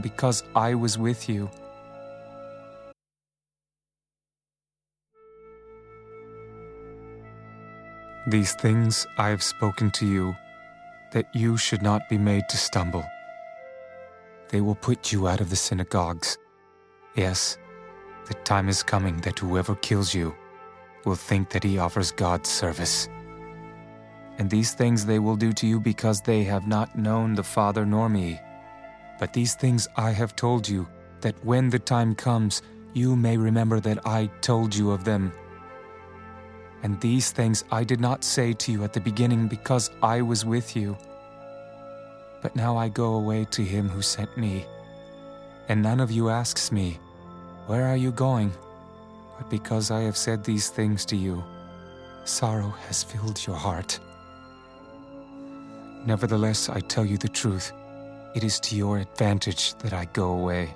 because I was with you. These things I have spoken to you, that you should not be made to stumble. They will put you out of the synagogues. Yes, the time is coming that whoever kills you will think that he offers God service. And these things they will do to you because they have not known the Father nor me. But these things I have told you, that when the time comes, you may remember that I told you of them. And these things I did not say to you at the beginning because I was with you. But now I go away to him who sent me. And none of you asks me, Where are you going? But because I have said these things to you, sorrow has filled your heart. Nevertheless, I tell you the truth. It is to your advantage that I go away.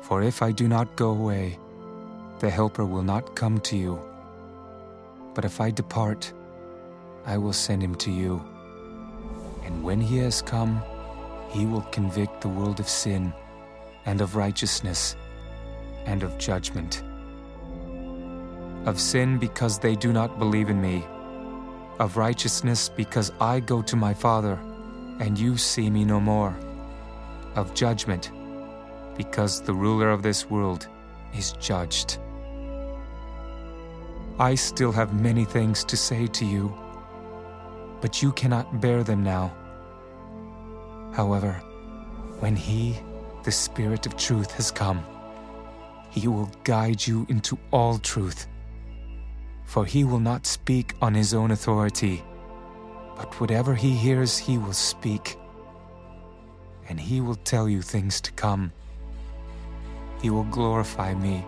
For if I do not go away, the Helper will not come to you. But if I depart, I will send him to you. And when he has come, he will convict the world of sin, and of righteousness, and of judgment. Of sin because they do not believe in me, of righteousness because I go to my Father, and you see me no more, of judgment because the ruler of this world is judged. I still have many things to say to you, but you cannot bear them now. However, when He, the Spirit of truth, has come, He will guide you into all truth. For He will not speak on His own authority, but whatever He hears, He will speak. And He will tell you things to come. He will glorify me,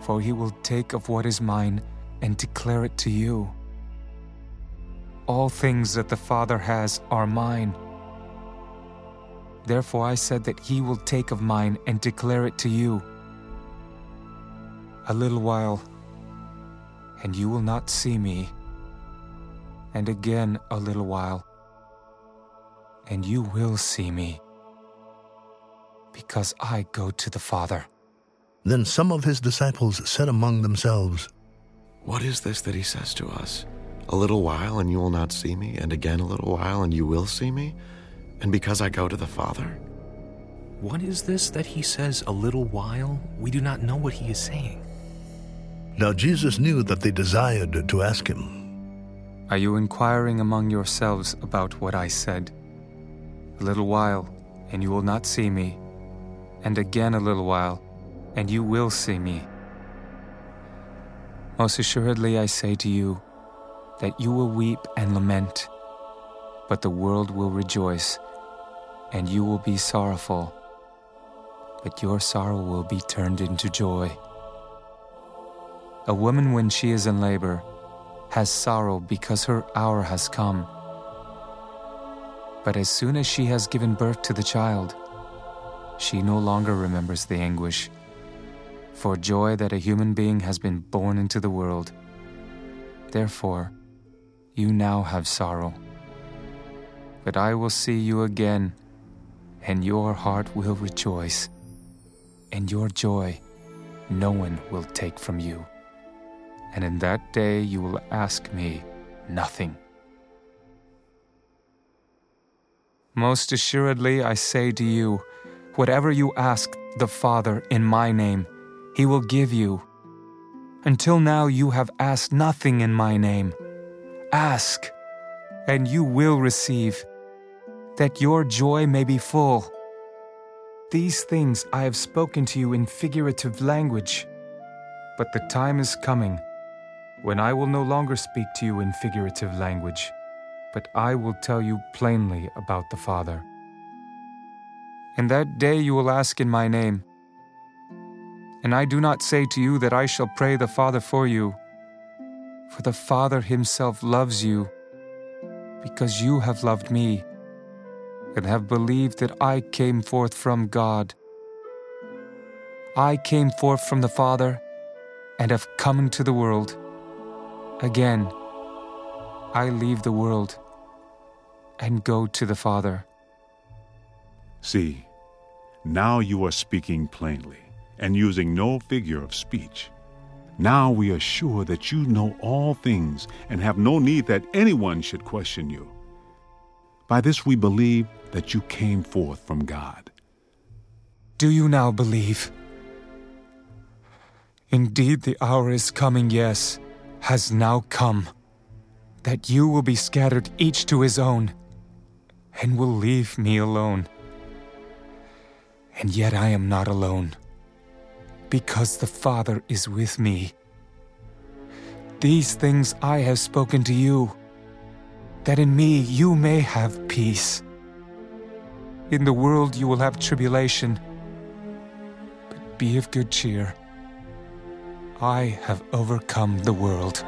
for He will take of what is mine and declare it to you. All things that the Father has are mine. Therefore I said that he will take of mine and declare it to you. A little while, and you will not see me. And again a little while, and you will see me. Because I go to the Father. Then some of his disciples said among themselves, What is this that he says to us? A little while, and you will not see me, and again a little while, and you will see me? And because I go to the Father? What is this that he says, a little while? We do not know what he is saying. Now Jesus knew that they desired to ask him. Are you inquiring among yourselves about what I said? A little while, and you will not see me, and again a little while, and you will see me. Most assuredly, I say to you that you will weep and lament, but the world will rejoice, and you will be sorrowful, but your sorrow will be turned into joy. A woman, when she is in labor, has sorrow because her hour has come. But as soon as she has given birth to the child, she no longer remembers the anguish for joy that a human being has been born into the world. Therefore, you now have sorrow. But I will see you again, and your heart will rejoice, and your joy no one will take from you. And in that day you will ask me nothing. Most assuredly, I say to you, whatever you ask the Father in my name, he will give you. Until now, you have asked nothing in my name. Ask, and you will receive, that your joy may be full. These things I have spoken to you in figurative language, but the time is coming when I will no longer speak to you in figurative language, but I will tell you plainly about the Father. In that day you will ask in my name. And I do not say to you that I shall pray the Father for you, for the Father himself loves you, because you have loved me, and have believed that I came forth from God. I came forth from the Father, and have come into the world. Again, I leave the world and go to the Father. See, Now you are speaking plainly and using no figure of speech. Now we are sure that you know all things and have no need that anyone should question you. By this we believe that you came forth from God. Do you now believe? Indeed, the hour is coming, yes, has now come, that you will be scattered each to his own, and will leave me alone. And yet I am not alone, because the Father is with me. These things I have spoken to you, that in me you may have peace. In the world you will have tribulation, but be of good cheer. I have overcome the world.